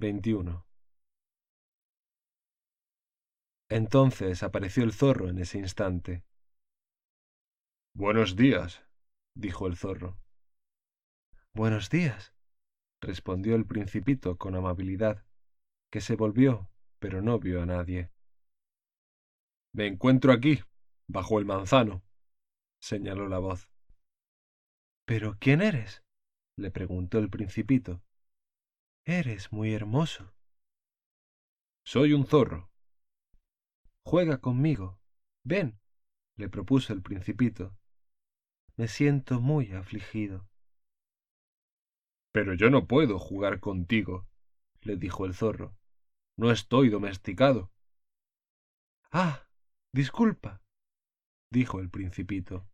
21. Entonces apareció el zorro en ese instante. Buenos días, dijo el zorro. Buenos días, respondió el principito con amabilidad, que se volvió, pero no vio a nadie. Me encuentro aquí, bajo el manzano, señaló la voz. ¿Pero quién eres? le preguntó el principito. Eres muy hermoso. Soy un zorro. Juega conmigo. Ven, le propuso el principito. Me siento muy afligido. Pero yo no puedo jugar contigo, le dijo el zorro. No estoy domesticado. Ah, disculpa, dijo el principito.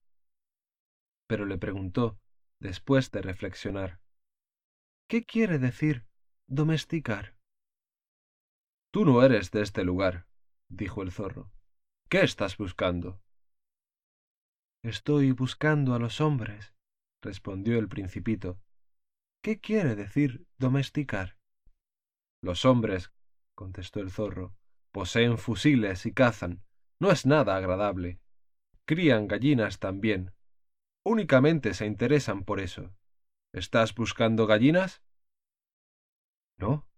Pero le preguntó, después de reflexionar, ¿qué quiere decir domesticar? Tú no eres de este lugar, dijo el zorro. ¿Qué estás buscando? Estoy buscando a los hombres, respondió el principito. ¿Qué quiere decir domesticar? Los hombres, contestó el zorro, poseen fusiles y cazan. No es nada agradable. Crían gallinas también. Únicamente se interesan por eso. ¿Estás buscando gallinas? No,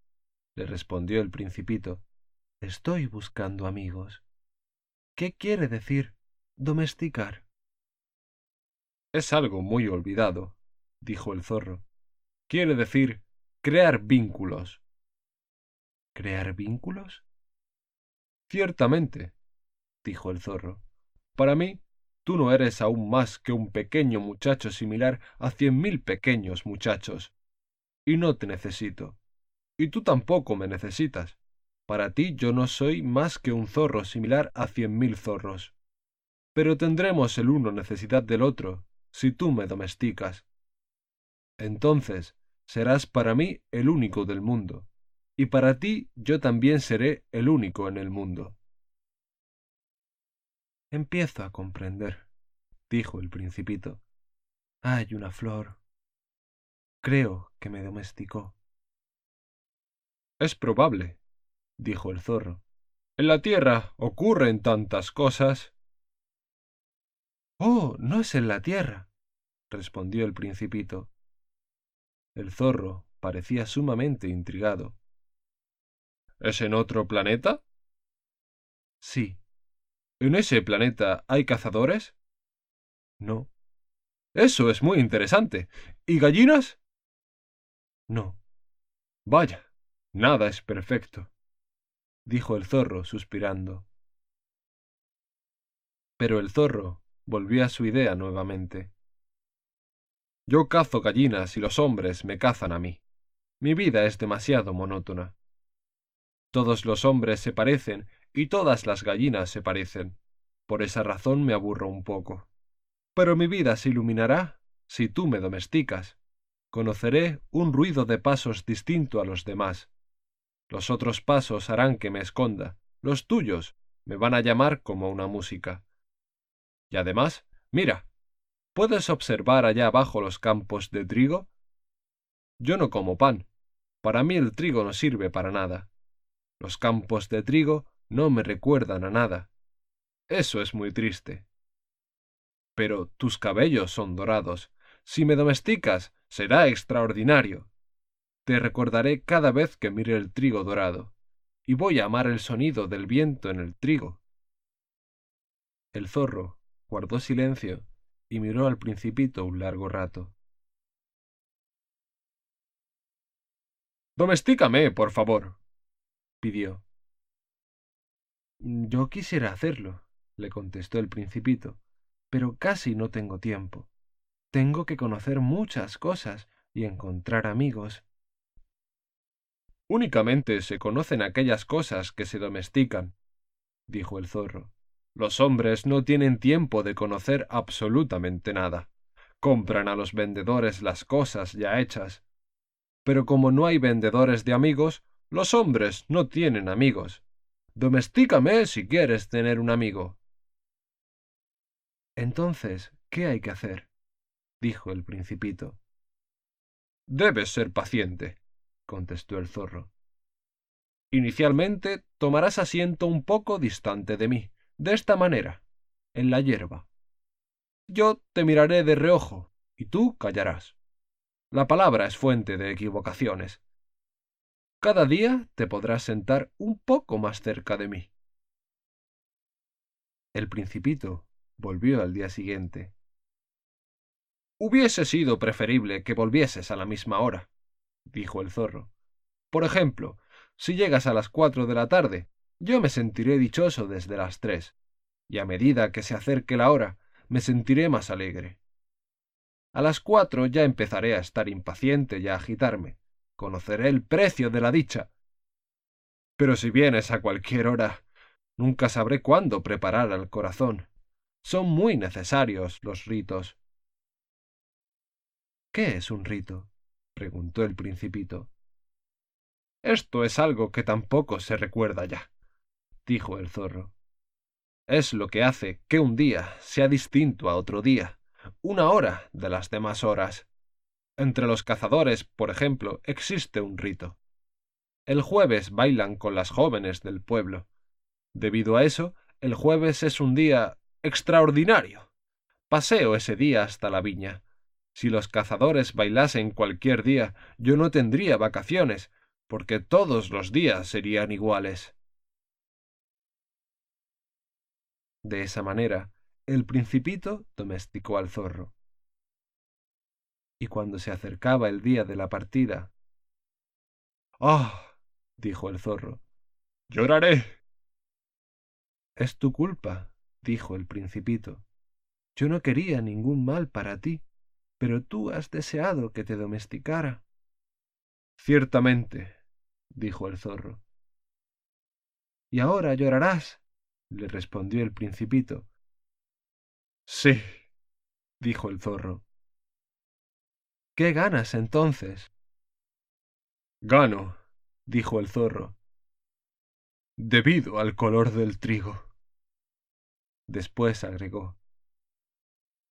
le respondió el principito. Estoy buscando amigos. ¿Qué quiere decir domesticar? Es algo muy olvidado, dijo el zorro. Quiere decir crear vínculos. ¿Crear vínculos? Ciertamente, dijo el zorro. Para mí, tú no eres aún más que un pequeño muchacho similar a cien mil pequeños muchachos. Y no te necesito. Y tú tampoco me necesitas. Para ti yo no soy más que un zorro similar a cien mil zorros. Pero tendremos el uno necesidad del otro, si tú me domesticas. Entonces serás para mí el único del mundo, y para ti yo también seré el único en el mundo. Empiezo a comprender, dijo el principito. Hay una flor. Creo que me domesticó. Es probable, dijo el zorro. En la tierra ocurren tantas cosas. Oh, no es en la tierra, respondió el principito. El zorro parecía sumamente intrigado. ¿Es en otro planeta? Sí. ¿En ese planeta hay cazadores? No. Eso es muy interesante. ¿Y gallinas? No. Vaya, nada es perfecto, dijo el zorro suspirando. Pero el zorro volvió a su idea nuevamente. Yo cazo gallinas y los hombres me cazan a mí. Mi vida es demasiado monótona. Todos los hombres se parecen y todas las gallinas se parecen. Por esa razón me aburro un poco. Pero mi vida se iluminará si tú me domesticas. Conoceré un ruido de pasos distinto a los demás. Los otros pasos harán que me esconda. Los tuyos me van a llamar como una música. Y además, mira, ¿puedes observar allá abajo los campos de trigo? Yo no como pan. Para mí el trigo no sirve para nada. Los campos de trigo no me recuerdan a nada. Eso es muy triste. Pero tus cabellos son dorados. Si me domesticas, será extraordinario. Te recordaré cada vez que mire el trigo dorado, y voy a amar el sonido del viento en el trigo. El zorro guardó silencio y miró al principito un largo rato. Domestícame, por favor, pidió. Yo quisiera hacerlo, le contestó el principito, pero casi no tengo tiempo. Tengo que conocer muchas cosas y encontrar amigos. Únicamente se conocen aquellas cosas que se domestican, dijo el zorro. Los hombres no tienen tiempo de conocer absolutamente nada. Compran a los vendedores las cosas ya hechas. Pero como no hay vendedores de amigos, los hombres no tienen amigos. Domestícame si quieres tener un amigo. Entonces, ¿qué hay que hacer? dijo el principito. Debes ser paciente, contestó el zorro. Inicialmente tomarás asiento un poco distante de mí, de esta manera, en la hierba. Yo te miraré de reojo, y tú callarás. La palabra es fuente de equivocaciones. Cada día te podrás sentar un poco más cerca de mí. El principito volvió al día siguiente. Hubiese sido preferible que volvieses a la misma hora, dijo el zorro. Por ejemplo, si llegas a las cuatro de la tarde, yo me sentiré dichoso desde las tres, y a medida que se acerque la hora, me sentiré más alegre. A las cuatro ya empezaré a estar impaciente y a agitarme. Conoceré el precio de la dicha. Pero si vienes a cualquier hora, nunca sabré cuándo preparar al corazón. Son muy necesarios los ritos. ¿Qué es un rito? Preguntó el principito. Esto es algo que tampoco se recuerda ya, dijo el zorro. Es lo que hace que un día sea distinto a otro día, una hora de las demás horas. Entre los cazadores, por ejemplo, existe un rito. El jueves bailan con las jóvenes del pueblo. Debido a eso, el jueves es un día extraordinario. Paseo ese día hasta la viña. Si los cazadores bailasen cualquier día, yo no tendría vacaciones, porque todos los días serían iguales. De esa manera, el principito domesticó al zorro. Y cuando se acercaba el día de la partida. ¡Ah! dijo el zorro. Lloraré. Es tu culpa, dijo el principito. Yo no quería ningún mal para ti, pero tú has deseado que te domesticara. Ciertamente, dijo el zorro. Y ahora llorarás, le respondió el principito. Sí, dijo el zorro. ¿Qué ganas entonces? Gano, dijo el zorro, debido al color del trigo. Después agregó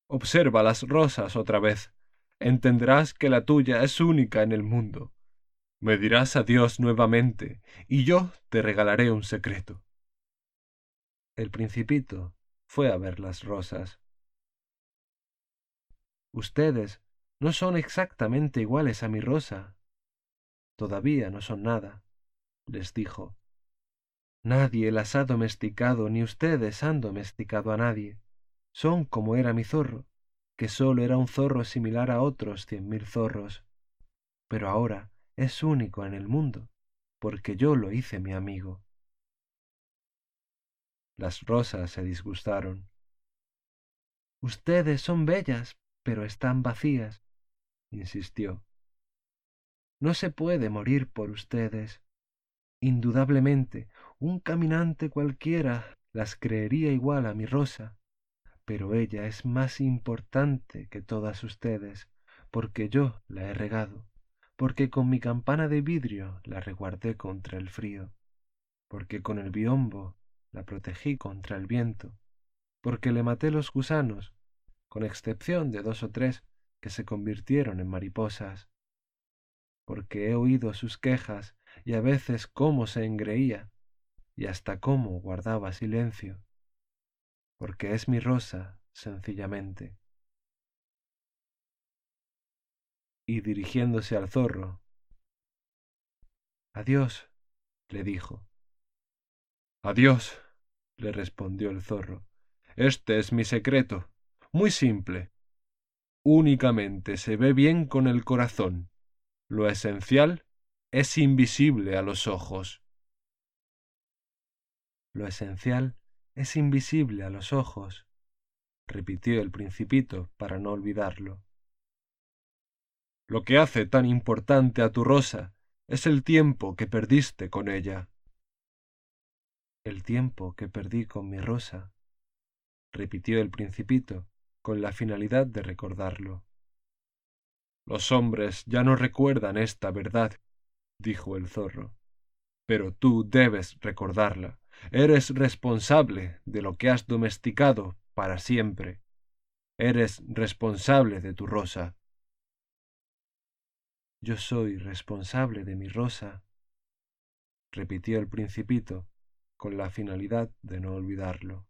Observa las rosas otra vez. Entenderás que la tuya es única en el mundo. Me dirás adiós nuevamente, y yo te regalaré un secreto. El principito fue a ver las rosas. Ustedes no son exactamente iguales a mi rosa. Todavía no son nada, les dijo. Nadie las ha domesticado, ni ustedes han domesticado a nadie. Son como era mi zorro, que sólo era un zorro similar a otros cien mil zorros. Pero ahora es único en el mundo, porque yo lo hice mi amigo. Las rosas se disgustaron. Ustedes son bellas, pero están vacías, insistió. No se puede morir por ustedes. Indudablemente, un caminante cualquiera las creería igual a mi rosa, pero ella es más importante que todas ustedes, porque yo la he regado, porque con mi campana de vidrio la reguardé contra el frío, porque con el biombo la protegí contra el viento, porque le maté los gusanos, con excepción de dos o tres que se convirtieron en mariposas, porque he oído sus quejas y a veces cómo se engreía y hasta cómo guardaba silencio, porque es mi rosa, sencillamente. Y dirigiéndose al zorro, Adiós, le dijo. Adiós, le respondió el zorro. Este es mi secreto, muy simple. Únicamente se ve bien con el corazón lo esencial es invisible a los ojos. Lo esencial es invisible a los ojos, repitió el principito para no olvidarlo. Lo que hace tan importante a tu rosa es el tiempo que perdiste con ella. El tiempo que perdí con mi rosa, repitió el principito con la finalidad de recordarlo. Los hombres ya no recuerdan esta verdad, dijo el zorro. Pero tú debes recordarla. Eres responsable de lo que has domesticado para siempre. Eres responsable de tu rosa. Yo soy responsable de mi rosa, repitió el principito con la finalidad de no olvidarlo.